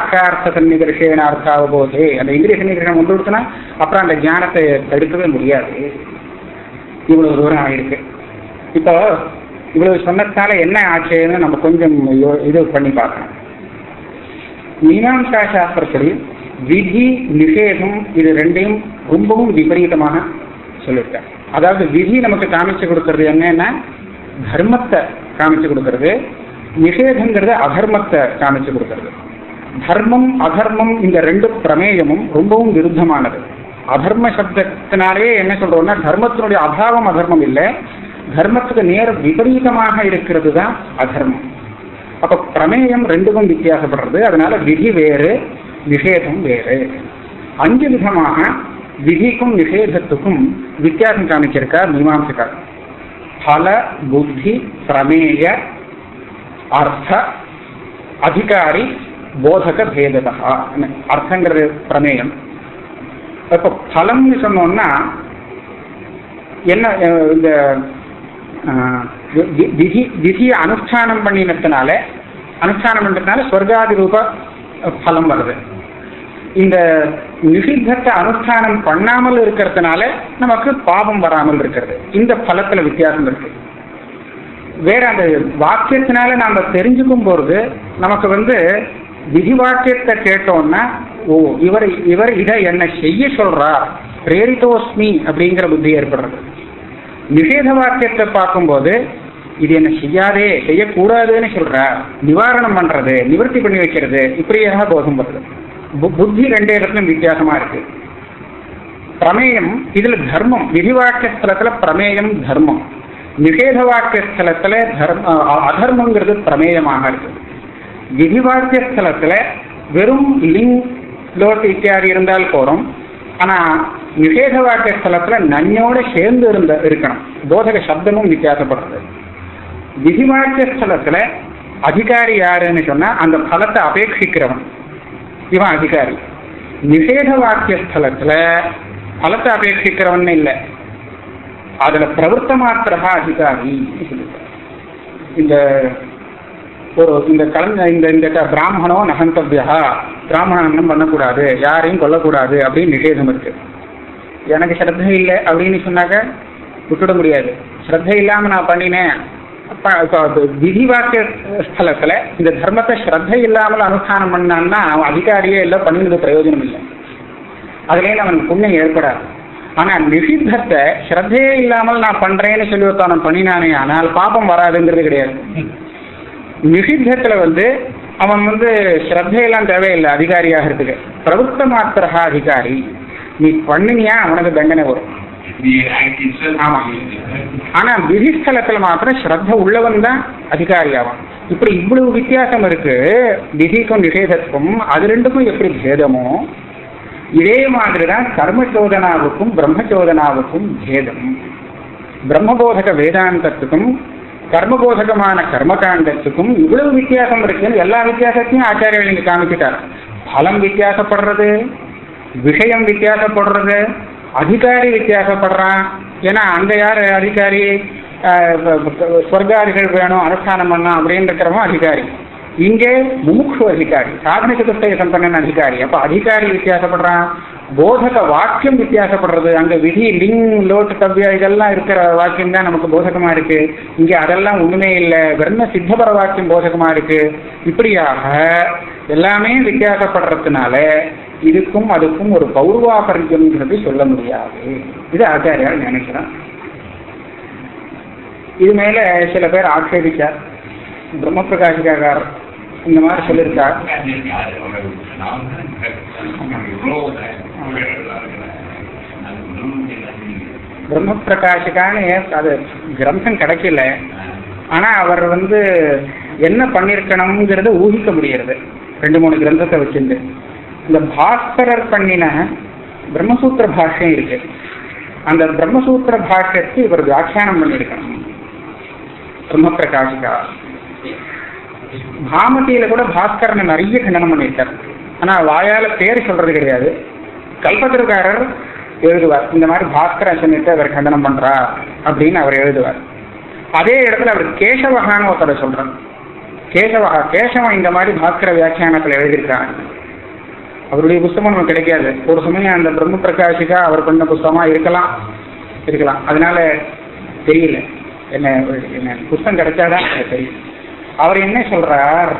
வாக்கியார்த்த சன்னிகர்ஷேன அர்த்தாவபோதே அந்த இந்திரிய சன்னிகர்ஷம் கொண்டு கொடுத்தனா அப்புறம் அந்த ஞானத்தை தடுக்கவே முடியாது. இவ்வளவு தூரம் ஆயிருக்கு. இப்போ இவ்வளவு சொன்னதால என்ன ஆச்சுன்னு நம்ம கொஞ்சம் இது பண்ணி பார்க்கணும். மீனாம்சா சாஸ்திரப்படி விதி நிஷேதம் இது ரெண்டையும் ரொம்பவும் விபரீதமாக சொல்லியிருக்கேன் அதாவது விதி நமக்கு காமிச்சு கொடுக்கறது என்னன்னா தர்மத்தை காமிச்சு கொடுக்கறது நிஷேதங்கிறது அகர்மத்தை காமிச்சு கொடுக்கறது. தர்மம் அதர்மம் இந்த ரெண்டு பிரமேயமும் ரொம்பவும் விருத்தமானது. அதர்ம சப்தத்தினாலே என்ன சொல்றோம்னா தர்மத்தினுடைய அபாவம் அதர்மம் இல்லை. தர்மத்துக்கு நேர விபரீதமாக இருக்கிறது தான் அதர்மம். அப்ப பிரமேயம் ரெண்டுக்கும் வித்தியாசப்படுறது. அதனால விதி வேறு நிஷேதம் வேறு. அஞ்சு விதமாக விதிக்கும் நிஷேதத்துக்கும் வித்தியாசம் காமிச்சிருக்கார் மீமாம்சக்கார். பல புத்தி பிரமேய அர்த்த அதிகாரி போதக பேததா அர்த்தங்கிறது பிரமேயம் இப்போ பலம்னு சொன்னோம்னா என்ன இந்த விதி விதியை அனுஷ்டானம் பண்ணினதுனால அனுஷ்டானம் பண்ணுறதுனால ஸ்வர்காதி ரூப பலம் வருது. இந்த நிஷித்தத்தை அனுஷ்டானம் பண்ணாமல் இருக்கிறதுனால நமக்கு பாவம் வராமல் இருக்கிறது. இந்த பலத்தில் வித்தியாசம் இருக்கு. வேற அந்த வாக்கியத்தினால நாம் தெரிஞ்சுக்கும் பொழுது நமக்கு வந்து விதி வாக்கியத்தை கேட்டோம்னா ஓ இவர் இவர் இதை என்ன செய்ய சொல்றார்? பிரேரிதோஸ்மி அப்படிங்கிற புத்தி ஏற்படுறது. நிஷேத வாக்கியத்தை பார்க்கும்போது இது என்ன செய்யாதே செய்யக்கூடாதுன்னு சொல்றார். நிவாரணம் பண்றது நிவர்த்தி பண்ணி வைக்கிறது இப்படியாக போதும் வருது பு- புத்தி ரெண்டு இடத்துலையும் வித்தியாசமா இருக்கு. பிரமேயம் இதுல தர்மம் விதி வாக்கியஸ்தலத்துல பிரமேயம் தர்மம். நிஷேத வாக்கியஸ்தலத்துல தர்ம அதர்மங்கிறது பிரமேயமாக இருக்கு. விதிவாக்கிய ஸ்தலத்தில் ஸ்தலத்துல வெறும் லிங் லோட் இத்தியாதி இருந்தால் போறோம் ஆனா நிஷேத வாக்கிய ஸ்தலத்துல நன்னோட சேர்ந்து இருந்த இருக்கணும். போதக சப்தமும் வித்தியாசப்படுறது. விதிவாக்கிய ஸ்தலத்தில் ஸ்தலத்துல அதிகாரி யாருன்னு சொன்னா அந்த பலத்தை அபேட்சிக்கிறவன். இவன் அதிகாரி. நிஷேத வாக்கிய ஸ்தலத்துல பலத்தை அபேட்சிக்கிறவன் இல்லை. அதுல பிரவர்த்த மாத்திரா அதிகாரி. இந்த ஒரு இந்த கலந்த இந்த இந்த க- பிராமணோ நகந்தவ்யா பிராமணம் பண்ணக்கூடாது. யாரையும் கொல்லக்கூடாது அப்படின்னு நிஷேதம் இருக்கு. எனக்கு ஸ்ரத்தை இல்லை அப்படின்னு சொன்னாக்க விட்டுட முடியாது. ஸ்ரத்தை இல்லாமல் நான் பண்ணினேன். விதி வாக்கிய ஸ்தலத்தில் இந்த தர்மத்தை ஸ்ரத்தை இல்லாமல் அனுஷ்டானம் பண்ணான்னா அவன் அதிகாரியே இல்லை பண்ணினது பிரயோஜனம் இல்லை. அதுலேயே அவனுக்கு புண்ணியம் ஏற்படாது. ஆனால் நிஷித்தத்தை ஸ்ரத்தையே இல்லாமல் நான் பண்ணுறேன்னு சொல்லி ஒருத்தவன் பண்ணினானே ஆனால் பாபம் வராதுங்கிறது கிடையாது. நிஷித்தத்துல வந்து அவன் வந்து ஸ்ரத்தையெல்லாம் தேவையில்லை அதிகாரியாகிறதுக்கு பிரபுத்த மாத்திரா அதிகாரி. நீ பண்ணினியா அவனுக்கு தண்டனை வரும். ஆமா. ஆனா விதிஸ்தலத்துல மாத்திரம் ஸ்ரத்த உள்ளவன் தான் அதிகாரி ஆவான் இப்படி இவ்வளவு வித்தியாசம் இருக்கு. விதிக்கும் நிஷேதத்துக்கும் அது ரெண்டுக்கும் எப்படி பேதமோ இதே மாதிரி தான் கர்மச்சோதனாவுக்கும் பிரம்மச்சோதனாவுக்கும் பேதம். பிரம்மபோதக வேதாந்தத்துக்கும் கர்மபோதகமான கர்மகாண்டத்துக்கும் இவ்வளவு வித்தியாசம் இருக்குன்னு எல்லா வித்தியாசத்தையும் ஆச்சாரியர்கள் இங்க காமிச்சிட்டார். பலம் வித்தியாசப்படுறது விஷயம் வித்தியாசப்படுறது அதிகாரி வித்தியாசப்படுறான். ஏன்னா அங்க யார் அதிகாரி ஆஹ் ஸ்வர்காதிகள் வேணும் அனுஷ்டானம் பண்ணணும் அப்படின்னு இருக்கிறவன் அதிகாரி. இங்கே முமுக்ஷு அதிகாரி சாதன சதுஷ்டய சம்பன்னன் அதிகாரி. அப்ப அதிகாரி வித்தியாசப்படுறான் போதக வாக்கியம் வித்தியாசப்படுறது. அங்க விதி லிங் லோட் கவ்யா இதெல்லாம் இருக்கிற வாக்கியம் தான் நமக்கு போதகமா இருக்கு. இங்க அதெல்லாம் ஒண்ணுமே இல்லை. பிரம்ம சித்தபர வாக்கியம் போதகமா இருக்கு. இப்படியாக எல்லாமே வித்தியாசப்படுறதுனால இதுக்கும் அதுக்கும் ஒரு பௌர்வாபரியம்ங்கிறது சொல்ல முடியாது. இது ஆச்சாரியார் நினைக்கிறேன் இது மேல சில பேர் ஆட்சேபிச்சார். பிரம்ம பிரகாஷிகார் இந்த மாதிரி சொல்லியிருக்கார். பிரம்ம பிரகாஷிகான்னு அது கிரந்தம் கிடைக்கல. ஆனா அவர் வந்து என்ன பண்ணிருக்கணுங்கிறத ஊகிக்க முடியறது. ரெண்டு மூணு கிரந்தத்தை வச்சிருந்து இந்த பாஸ்கரர் பண்ணின பிரம்மசூத்திர பாஷ்யம் இருக்கு. அந்த பிரம்மசூத்திர பாஷ்யத்தை இவர் வியாக்கியானம் பண்ணியிருக்கணும் பிரம்ம பிரகாஷிகா பாமதியில கூட பாஸ்கரனை நிறைய கண்டனம் பண்ணியிருக்காரு ஆனா வாயால பேர் சொல்றது கிடையாது. கல்பத்திரக்காரர் எழுதுவார். இந்த மாதிரி பாஸ்கர சொல்லிட்டு அவர் கண்டனம் பண்றா அப்படின்னு அவர் எழுதுவார். அதே இடத்துல அவர் கேசவகான்னு ஒருத்தரை சொல்றார். கேசவகா கேசவன் இந்த மாதிரி பாஸ்கர வியாக்கியானத்தில் எழுதியிருக்காங்க அவருடைய புஸ்தகம் நமக்கு கிடைக்காது. ஒரு சமயம் அந்த பிரம்ம பிரகாஷிகா அவர் பண்ண புஸ்தகமா இருக்கலாம் இருக்கலாம். அதனால தெரியல. என்ன என்ன புஸ்தகம் கிடைச்சாதான் தெரியும் அவர் என்ன சொல்றார்?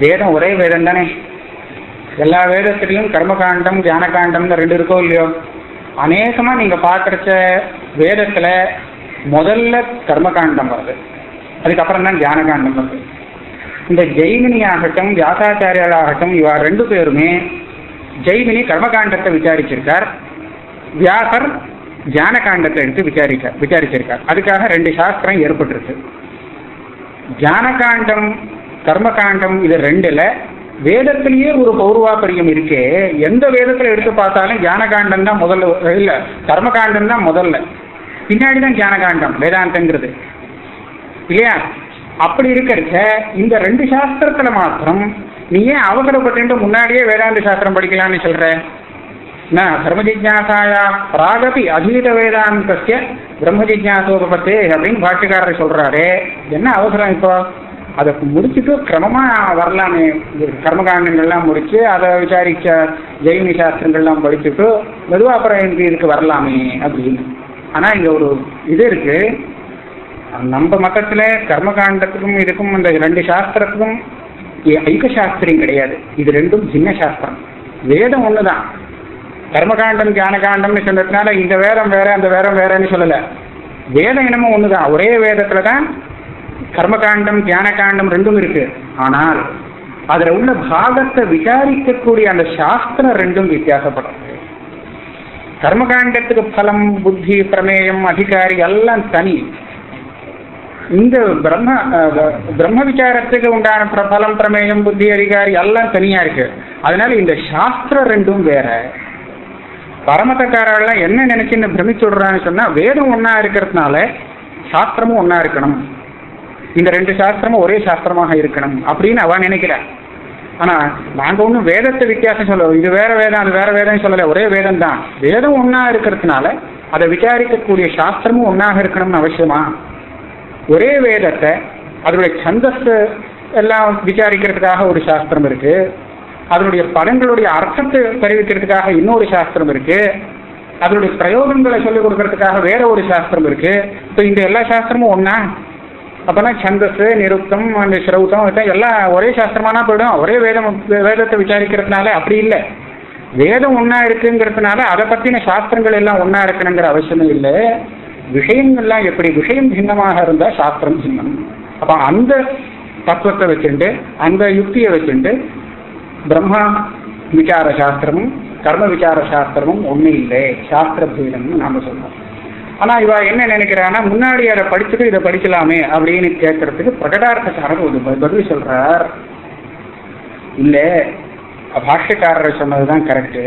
வேதம் ஒரே வேதம் தானே எல்லா வேதத்திலையும் கர்மகாண்டம் ஞானகாண்டம்னு ரெண்டு இருக்கோ இல்லையோ? அநேகமாக நீங்கள் பார்க்குறச்ச வேதத்தில் முதல்ல கர்மகாண்டம் வருது. அதுக்கப்புறம் தான் காண்டம் வருது. இந்த ஜெய்மினி ஆகட்டும் வியாசாச்சாரியால் ஆகட்டும் இவா ரெண்டு பேருமே ஜெய்மினி கர்மகாண்டத்தை விசாரிச்சிருக்கார். வியாசர் ஞானகாண்டத்தை எடுத்து விசாரிக்க விசாரிச்சிருக்கார். அதுக்காக ரெண்டு சாஸ்திரம் ஏற்பட்டிருக்கு. ஞானகாண்டம் கர்மகாண்டம் இது ரெண்டில் வேதத்திலேயே ஒரு பௌர்வாபரியம் இருக்கே. எந்த வேதத்துல எடுத்து பார்த்தாலும் ஞானகாண்டம் தான் முதல்ல இல்ல கர்மகாண்டம் தான் முதல்ல. பின்னாடி தான் ஞானகாண்டம் வேதாந்தங்கிறது. இல்லையா? அப்படி இருக்கிறச்ச இந்த ரெண்டு சாஸ்திரத்துல மாத்திரம் நீ ஏன் அவசரப்பட்டு முன்னாடியே வேதாந்த சாஸ்திரம் படிக்கலாம்னு சொல்ற? என்ன தர்ம பிராகபி அதீத வேதாந்தசிய பிரம்மஜிஜாசோபத்தே அப்படின்னு பாட்டுக்காரர் சொல்றாரு. என்ன அவசரம் இப்போ? அதை முடிச்சுட்டு கிரமமாக வரலாமே கர்மகாண்டங்கள்லாம் முடிச்சு அதை விசாரிச்ச ஜெயினி சாஸ்திரங்கள்லாம் படிச்சுட்டு மெதுவாக அப்புறம் எனக்கு இதுக்கு வரலாமே அப்படின்னு. ஆனால் இங்கே ஒரு இது இருக்கு. நம்ம மதத்தில் கர்மகாண்டத்துக்கும் இதுக்கும் இந்த ரெண்டு சாஸ்திரத்துக்கும் ஐக்க சாஸ்திரம் கிடையாது. இது ரெண்டும் சின்ன சாஸ்திரம். வேதம் ஒன்று தான் கர்மகாண்டம் ஞானகாண்டம்னு சொன்னதுனால இந்த வேதம் வேற அந்த வேதம் வேறன்னு சொல்லலை. வேதம் என்னமோ தான் ஒரே வேதத்தில் தான் கர்மகாண்டம் காண்டம் ரெண்டும் இருக்கு. ஆனால் அதுல உள்ள பாகத்தை விசாரிக்கக்கூடிய அந்த சாஸ்திரம் ரெண்டும் வித்தியாசப்படும். கர்மகாண்டத்துக்கு பலம் புத்தி பிரமேயம் அதிகாரி எல்லாம் தனி. இந்த பிரம்ம பிரம்ம விசாரத்துக்கு உண்டான பிரபலம் பிரமேயம் புத்தி அதிகாரி எல்லாம் தனியா இருக்கு. அதனால இந்த சாஸ்திரம் ரெண்டும் வேற. பரமத்தக்காரெல்லாம் என்ன நினைச்சுன்னு பிரமிச்சு விடுறான்னு சொன்னா வேதம் ஒன்னா இருக்கிறதுனால சாஸ்திரமும் ஒன்னா இருக்கணும். இந்த ரெண்டு சாஸ்திரமும் ஒரே சாஸ்திரமாக இருக்கணும் அப்படின்னு அவன் நினைக்கிறான் ஆனா நாங்க ஒன்றும் வேதத்தை வித்தியாசம் சொல்ல இது வேற வேதம் அது வேற வேதம் சொல்லல. ஒரே வேதம் தான். வேதம் ஒண்ணா இருக்கிறதுனால அதை விசாரிக்கக்கூடிய சாஸ்திரமும் ஒன்றாக இருக்கணும்னு அவசியமா? ஒரே வேதத்தை அதனுடைய சந்தஸ் எல்லாம் விசாரிக்கிறதுக்காக ஒரு சாஸ்திரம் இருக்கு. அதனுடைய படங்களுடைய அர்த்தத்தை தெரிவிக்கிறதுக்காக இன்னொரு சாஸ்திரம் இருக்கு. அதனுடைய பிரயோகங்களை சொல்லிக் கொடுக்கறதுக்காக வேற ஒரு சாஸ்திரம் இருக்கு. இப்போ இந்த எல்லா சாஸ்திரமும் ஒன்னா அப்போனா சந்தஸ் நிருத்தம் அந்த ஸ்ரௌத்தம் எல்லாம் ஒரே சாஸ்திரமானா போயிடும். ஒரே வேதம் வேதத்தை விசாரிக்கிறதுனால அப்படி இல்லை. வேதம் ஒன்றா இருக்குங்கிறதுனால அதை பற்றின சாஸ்திரங்கள் எல்லாம் ஒன்றா இருக்கணுங்கிற அவசியம் இல்லை. விஷயங்கள்லாம் எப்படி? விஷயம் சின்னமாக இருந்தால் சாஸ்திரம் சின்னம். அப்போ அந்த தத்துவத்தை வச்சுண்டு அந்த யுக்தியை வச்சுண்டு பிரம்மா விசார சாஸ்திரமும் கர்ம விசார சாஸ்திரமும் ஒன்றும் இல்லை. சாஸ்திர பேதம்னு நாம சொல்றோம். ஆனா இவ என்ன நினைக்கிறான்னா முன்னாடி அதை படிச்சுட்டு இதை படிக்கலாமே அப்படின்னு கேட்கறதுக்கு பிரகடார்த்தக்காரர் ஒரு பதில் சொல்றார். இல்ல பாஷ்யக்காரர் சொன்னதுதான் கரெக்டு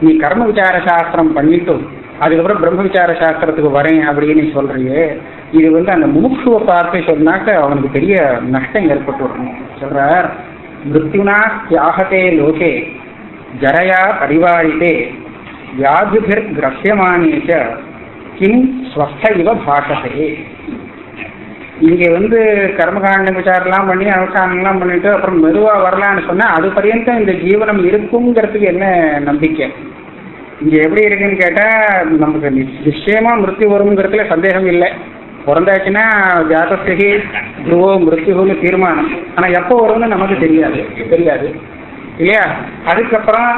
நீ கர்ம விசார சாஸ்திரம் பண்ணிட்டும் அதுக்கப்புறம் பிரம்ம விசார சாஸ்திரத்துக்கு வரேன் அப்படின்னு சொல்றியே இது வந்து அந்த முமுட்சுவை பார்த்து சொன்னாக்க அவனுக்கு பெரிய நஷ்டம் ஏற்பட்டு வரணும் சொல்றார் மிருத்யுனா தியாகத்தே லோகே ஜரையா பரிவாரித்தே வியாதிபிர் கிரஹியமானே கிம் ஸ்வஸ்த இவ பாஷசே இங்கே வந்து கர்மகாண்ட விசாரம்லாம் பண்ணி அனுஷ்டானம்லாம் பண்ணிட்டு அப்புறம் மெதுவாக வரலான்னு சொன்னால் அது பரியந்தம் இந்த ஜீவனம் இருக்குங்கிறதுக்கு என்ன நம்பிக்கை? இங்கே எப்படி இருக்குன்னு கேட்டால் நமக்கு நிச்சயமாக மிருத்தி வருங்கிறதுல சந்தேகம் இல்லை. பிறந்தாச்சுன்னா ஜாதஸ்தகி துருவோ மிருத்யுன்னு தீர்மானம். ஆனால் எப்போ வரும்னு நமக்கு தெரியாது தெரியாது. இல்லையா? அதுக்கப்புறம்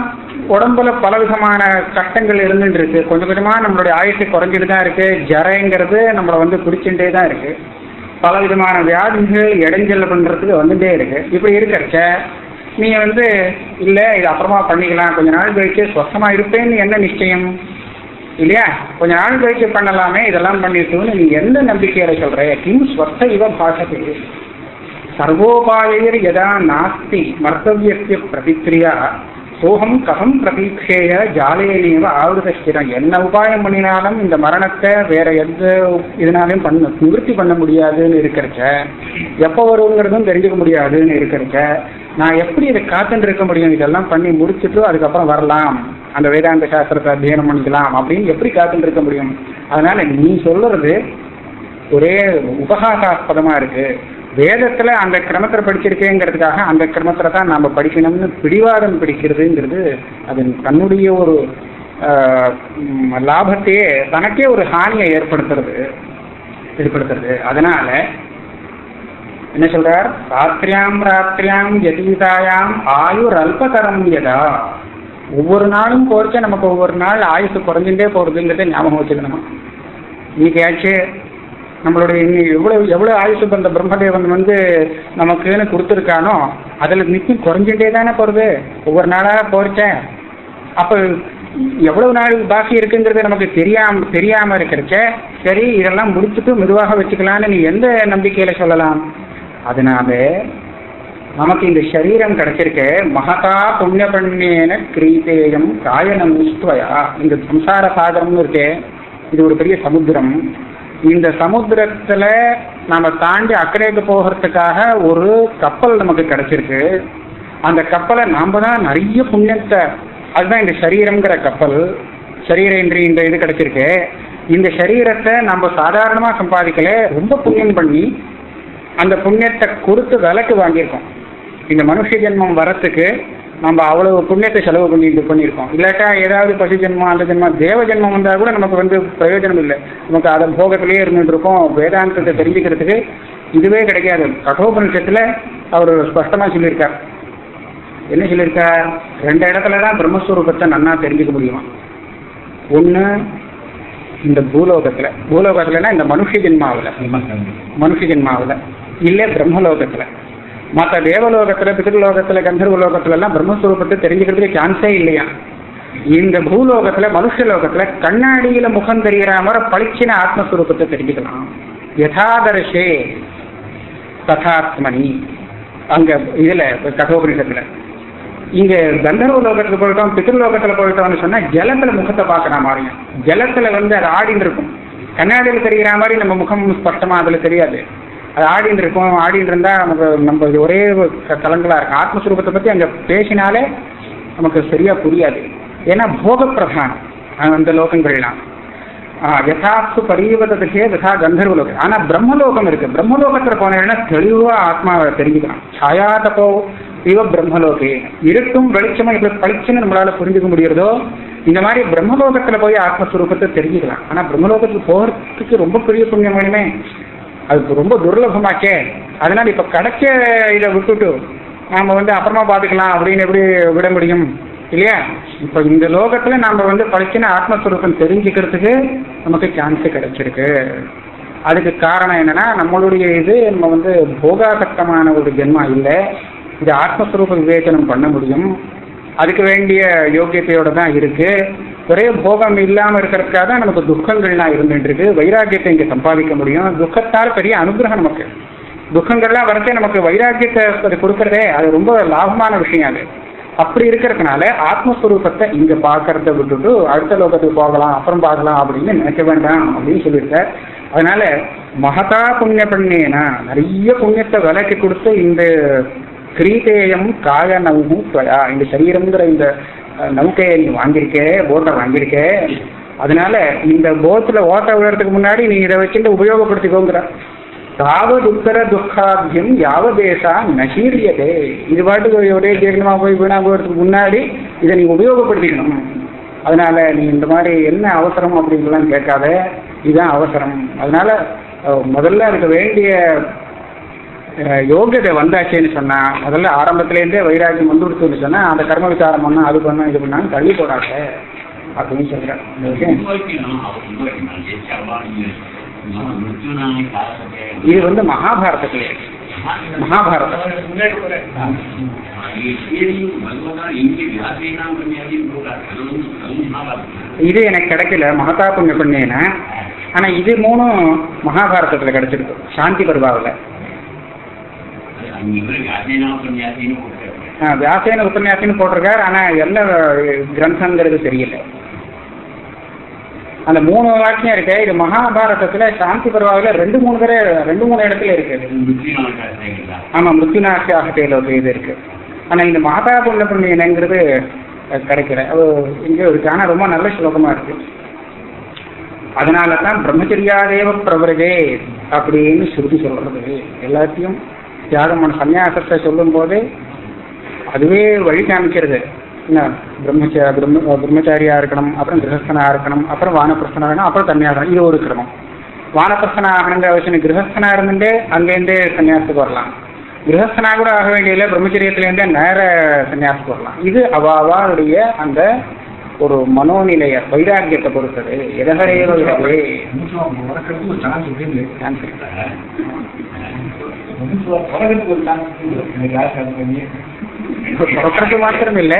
உடம்புல பல விதமான கட்டங்கள் இருந்துட்டு இருக்கு கொஞ்சம் கொஞ்சமா நம்மளுடைய ஆயுசு குறைஞ்சிட்டு தான் இருக்கு. ஜரைங்கிறது நம்மளை வந்து பிடிச்சுட்டே தான் இருக்கு. பல விதமான வியாதிகள் இடைஞ்சல் பண்றதுக்கு வந்துட்டே இருக்கு. இப்படி இருக்கிறச்ச நீங்கள் வந்து இல்ல இது அப்புறமா பண்ணிக்கலாம். கொஞ்ச நாள் கழிச்சு ஸ்வஸ்தமா இருப்பேன்னு என்ன நிச்சயம்? இல்லையா? கொஞ்ச நாள் கழிச்சு பண்ணலாமே இதெல்லாம் பண்ணிட்டுன்னு நீ எந்த நம்பிக்கையில சொல்ற? கிம் ஸ்வத்த இவ பாஷத்தை சர்வோபாயர் எதா நாஸ்தி மர்த்தவியத்திய பிரதிக்ரியா. சோகம் ககம் பிரதீட்சேய ஜாலையிலேயே ஆவருதஸ்திரம் என்ன உபாயம் பண்ணினாலும் இந்த மரணத்தை வேற எந்த இதனாலையும் பண்ண நிவர்த்தி பண்ண முடியாதுன்னு இருக்கிறச்ச எப்போ வருங்கிறதும் தெரிஞ்சுக்க முடியாதுன்னு இருக்கிறச்ச நான் எப்படி இதை காத்துட்டு இருக்க முடியும்? இதெல்லாம் பண்ணி முடிச்சுட்டு அதுக்கப்புறம் வரலாம். அந்த வேதாந்த சாஸ்திரத்தை அத்தியனம் பண்ணிக்கலாம். அப்படின்னு எப்படி காத்துட்டு இருக்க முடியும்? அதனால நீ சொல்றது ஒரே உபகாசாஸ்பதமா இருக்கு. வேதத்துல அந்த கிரமத்தில் படிச்சிருக்கேங்கிறதுக்காக அந்த கிரமத்தில் தான் நாம் படிக்கணும்னு பிடிவாதம் பிடிக்கிறதுங்கிறது அது தன்னுடைய ஒரு லாபத்தையே தனக்கே ஒரு ஹானியை ஏற்படுத்துறது ஏற்படுத்துறது. அதனால என்ன சொல்றார்? ராத்திரியாம் ராத்திரியாம் யதீதாயாம் ஆயுர் அல்பதரம் யதா. ஒவ்வொரு நாளும் போறச்ச நமக்கு ஒவ்வொரு நாள் ஆயுசு குறைஞ்சுட்டே போறதுங்கிறத ஞாபகம் வச்சுக்கணுமா? இன்னைக்காச்சு நம்மளுடைய இன்னி எவ்வளவு எவ்வளவு ஆயுசு அந்த பிரம்மதேவன் வந்து நமக்குன்னு கொடுத்துருக்கானோ அதுல நிச்சயம் குறைஞ்சுட்டே தானே போறது? ஒவ்வொரு நாளாக போறச்சேன் அப்ப எவ்வளவு நாள் பாக்கி இருக்குங்கிறது நமக்கு தெரியாம தெரியாம இருக்கிறச்ச சரி இதெல்லாம் முடிச்சுட்டு மெதுவாக வச்சுக்கலாம்னு நீ எந்த நம்பிக்கையில சொல்லலாம்? அதனால நமக்கு இந்த சரீரம் கிடைச்சிருக்கு. மகதா புண்ணிய பண்ணேன கிரீதேயம் காயனம் நிஷ்டயா இந்த சம்சார சாகரம்னு இருக்கே. இது ஒரு பெரிய சமுத்திரம். இந்த சமுத்திரத்துல நம்ம தாண்டி அக்கறைக்கு போகிறதுக்காக ஒரு கப்பல் நமக்கு கிடைச்சிருக்கு. அந்த கப்பலை நாம தான் நிறைய புண்ணியத்தை அதுதான் இந்த சரீரம்ங்கிற கப்பல். சரீரேந்திரி இந்த இது கிடைச்சிருக்கு. இந்த சரீரத்தை நம்ம சாதாரணமாக சம்பாதிக்கல ரொம்ப புண்ணியம் பண்ணி அந்த புண்ணியத்தை கொடுத்து விலைக்கு வாங்கியிருக்கோம். இந்த மனுஷ ஜென்மம் வரத்துக்கு நம்ம அவ்வளவு புண்ணியத்தை செலவு பண்ணி இது பண்ணியிருக்கோம். இல்லாட்டா ஏதாவது பசு ஜென்மம் அந்த ஜென்மம் தேவ ஜென்மம் வந்தால் கூட நமக்கு வந்து பிரயோஜனம் இல்லை. நமக்கு அதை போகத்திலேயே இருந்துட்டு இருக்கோம். வேதாந்தத்தை தெரிஞ்சுக்கிறதுக்கு இதுவே கிடைக்காது. கட்டோபனிஷத்தில் அவர் ஸ்பஷ்டமாக சொல்லியிருக்கார். என்ன சொல்லியிருக்கார்? ரெண்டு இடத்துல தான் பிரம்மஸ்வரூபத்தை நன்னா தெரிஞ்சுக்க முடியுமா. ஒன்று இந்த பூலோகத்தில். பூலோகத்துலனா இந்த மனுஷ ஜென்மாவில். மனுஷ ஜென்மாவில். இல்லை பிரம்மலோகத்தில். மற்ற தேவலோகத்தில் பிதிர்லோகத்தில் கந்தர்வ லோகத்துல எல்லாம் பிரம்மஸ்வரூபத்தை தெரிஞ்சுக்கிறதுக்கு சான்ஸே இல்லையா? இந்த பூலோகத்துல மனுஷ லோகத்துல கண்ணாடியில முகம் தெரிகிற மாதிரி பளிச்சின ஆத்மஸ்வரூபத்தை தெரிஞ்சுக்கலாம். யதாதர்ஷே ததாத்மனி. அங்க இதுல கட்டோபனிஷத்துல இங்க கந்தர்வ லோகத்துக்கு போயிட்டோம் பித்ருலோகத்துல போயிட்டோம்னு சொன்னா ஜலத்துல முகத்தை பார்க்கற மாதிரியும் ஜலத்துல வந்து அது ஆடின்னு இருக்கும். கண்ணாடியில் தெரிகிற மாதிரி நம்ம முகம் ஸ்பஷ்டமா அதுல தெரியாது. அது ஆடின்னு இருக்கும் ஆடின்னு இருந்தால் நமக்கு நம்ம ஒரே க- இருக்கும். ஆத்மஸ்வரூபத்தை பற்றி அங்கே பேசினாலே நமக்கு சரியாக புரியாது. ஏன்னா போகப்பிரதானம் அந்த லோகங்கள்லாம். ஆஹ் பரிவதே பரீவதே யதா கந்தர்வ லோகம் ஆனால் பிரம்மலோகம் இருக்கு. பிரம்மலோகத்தில் போனேன்னா தெளிவாக ஆத்மாவை தெரிஞ்சுக்கலாம் சாயா தப்போ இவ பிரம்மலோகே. இருட்டும் வெளிச்சமாக இப்படி பளிச்சுன்னு நம்மளால புரிஞ்சுக்க முடியறதோ இந்த மாதிரி பிரம்மலோகத்தில் போய் ஆத்மஸ்வரூபத்தை தெரிஞ்சுக்கலாம். ஆனால் பிரம்மலோகத்துக்கு போகிறதுக்கு ரொம்ப பெரிய புண்ணியம் வேணுமே. அது ரொம்ப துர்லபமாச்சே. அதனால் இப்போ கிடைச்ச இதை விட்டுட்டு நாம் வந்து அப்புறமா பார்த்துக்கலாம் அப்படின்னு எப்படி விட முடியும்? இல்லையா? இப்போ இந்த லோகத்தில் நாம் வந்து படிச்சின ஆத்மஸ்வரூபம் தெரிஞ்சுக்கிறதுக்கு நமக்கு சான்ஸ் கிடைச்சிருக்கு. அதுக்கு காரணம் என்னன்னா நம்மளுடைய இது நம்ம வந்து போகாசக்தமான ஒரு ஜென்மா இல்லை. இது ஆத்மஸ்வரூப விவேச்சனம் பண்ண முடியும். அதுக்கு வேண்டிய யோக்கியத்தையோடு தான் இருக்குது ஒரே போகம் இல்லாமல் இருக்கிறதுக்காக தான் நமக்கு துக்கங்கள்லாம் இருந்துட்டு இருக்கு வைராக்கியத்தை இங்கே சம்பாதிக்க முடியும். துக்கத்தால் பெரிய அனுகிரகம் நமக்கு. துக்கங்கள்லாம் வரதே நமக்கு வைராக்கியத்தை அது கொடுக்குறதே. அது ரொம்ப லாபமான விஷயம் அது. அப்படி இருக்கிறதுனால ஆத்மஸ்வரூபத்தை இங்கே பார்க்கறத விட்டுட்டு அடுத்த லோகத்துக்கு போகலாம் அப்புறம் பார்க்கலாம் அப்படின்னு நினைக்க வேண்டாம் அப்படின்னு சொல்லியிருக்கார். அதனால மகதா புண்ணிய பண்ணேனா நிறைய புண்ணியத்தை விலைக்கு கொடுத்து இந்த கிரீதேயம் காய நவும் இந்த சரீரங்கிற இந்த அஹ், நௌக்கையை நீ வாங்கியிருக்கே போட்டை வாங்கியிருக்கே. அதனால இந்த போத்துல ஓட்டை விழுறதுக்கு முன்னாடி நீ இதை வச்சுட்டு உபயோகப்படுத்திக்கோங்கிற. தாவத் உத்தர துக்காபியம் யாவதேசா நசீரியதே. இது பாட்டுக்கு ஒரே தீர்க்கமாக போய் வீணா போகிறதுக்கு முன்னாடி இதை நீ உபயோகப்படுத்திக்கணும். அதனால நீ இந்த மாதிரி என்ன அவசரம் அப்படின்லாம் கேட்காத. இதுதான் அவசரம். அதனால முதல்ல அதுக்கு வேண்டிய யோகியதை வந்தாச்சேன்னு சொன்னா முதல்ல ஆரம்பத்திலேருந்தே வைராக்கியம் வந்துடுச்சுன்னு சொன்னா அந்த கர்ம விசாரம் பண்ணா அது பண்ணா இது பண்ணாங்க தள்ளி போடாத அப்படின்னு சொல்றேன். இது வந்து மகாபாரதத்திலே. மகாபாரதம். இது எனக்கு கிடைக்கல மகதா புண்ணிய பண்ணேன ஆனா இது மூணும் மகாபாரதத்துல கிடைச்சிருக்கு. சாந்தி பருவாவில் வியாசேன உபன்யாசின்னு போட்டிருக்காரு. ஆனா என்ன கிரந்தங்கிறது தெரியல அந்த மூணு வாக்கியம் இருக்கு இது மகாபாரதத்துல சாந்தி பருவாவில் ரெண்டு மூணு தடவை ரெண்டு மூணு இடத்துல இருக்கு. ஆமா மிருத்யுநாசியாக தேலோக இது இருக்கு. ஆனா இந்த மாதா புண்ணிய புண்ணியங்கிறது கிடைக்கல. அது இங்கே இருக்கு ஆனா ரொம்ப நல்ல ஸ்லோகமா இருக்கு. அதனால தான் பிரம்மச்சரியாதேவ பிரவரதே அப்படின்னு ஸ்ருதி சொல்றது. எல்லாத்தையும் தியாகம் பண்ண சன்னியாசத்தை சொல்லும்போது அதுவே வழி காமிக்கிறது. என்ன? பிரம்மச்ச பிரம்ம பிரம்மச்சாரியா இருக்கணும் அப்புறம் கிரகஸ்தனா இருக்கணும் அப்புறம் வானப்பிரசனா இருக்கணும் அப்புறம் சன்னியாசம் இது ஒரு கிரமம். வானப்பிரசனா ஆகணுங்கிற அவசியம் கிரகஸ்தனா இருந்துட்டு அங்கேருந்தே சன்னியாசத்துக்கு வரலாம். கிரகஸ்தனா கூட ஆக வேண்டியதில்லை பிரம்மச்சரியத்திலேருந்தே நேர சன்னியாசத்துக்கு வரலாம். இது அவாவாருடைய அந்த ஒரு மனோநிலைய வைராக்கியத்தை பொறுத்தது சான்ஸ் இருக்கு பிறக்கிறது மாத்திரம் இல்லை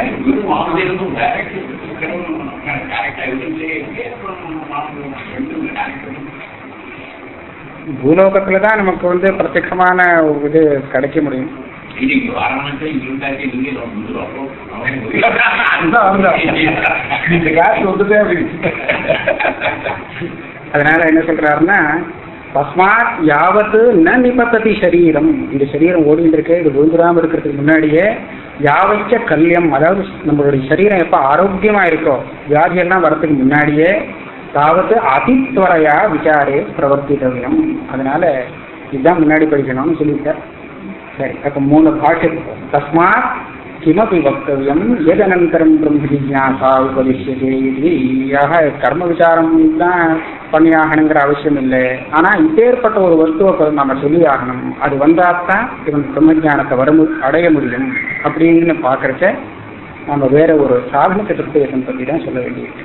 பூலோகத்துல தான் நமக்கு வந்து பிரத்யட்சமான ஒரு இது கிடைக்க முடியும். இந்த வந்துட்டே அப்படி அதனால என்ன சொல்றாருன்னா தஸ்மாத் யாவத்து ந நிபத்ததி சரீரம் இந்த சரீரம் ஓடிட்டு இருக்கு இது விழுந்துடாம இருக்கிறதுக்கு முன்னாடியே யாவச்ச கல்யம் அதாவது நம்மளுடைய சரீரம் எப்ப ஆரோக்கியமா இருக்கோ வியாதி எல்லாம் வரதுக்கு முன்னாடியே தாவது அதித்வரையா விசாரே பிரவர்த்தித்தவியம் அதனால இதுதான் முன்னாடி படிக்கணும்னு சொல்லிட்டார் சரி அப்ப மூணு பாட்டு தஸ்மாத் கிமபி வக்தவியம் எதனந்தரம் பிரம்ம ஜிஜாசா உபதிஷ்யதே இது கர்ம விசாரம் தான் பண்ணியாகணுங்கிற அவசியம் இல்லை. ஆனா இப்பேற்பட்ட ஒரு வஸ்துவை நம்ம சொல்லி ஆகணும் அது வந்தாத்தான் இவன் பிரம்ம ஞானத்தை வர மு- அடைய முடியும் அப்படின்னு பார்க்கறச்ச நம்ம வேற ஒரு சாதன சதுர்த்தேசம் பத்தி தான் சொல்ல வேண்டியிருக்கு.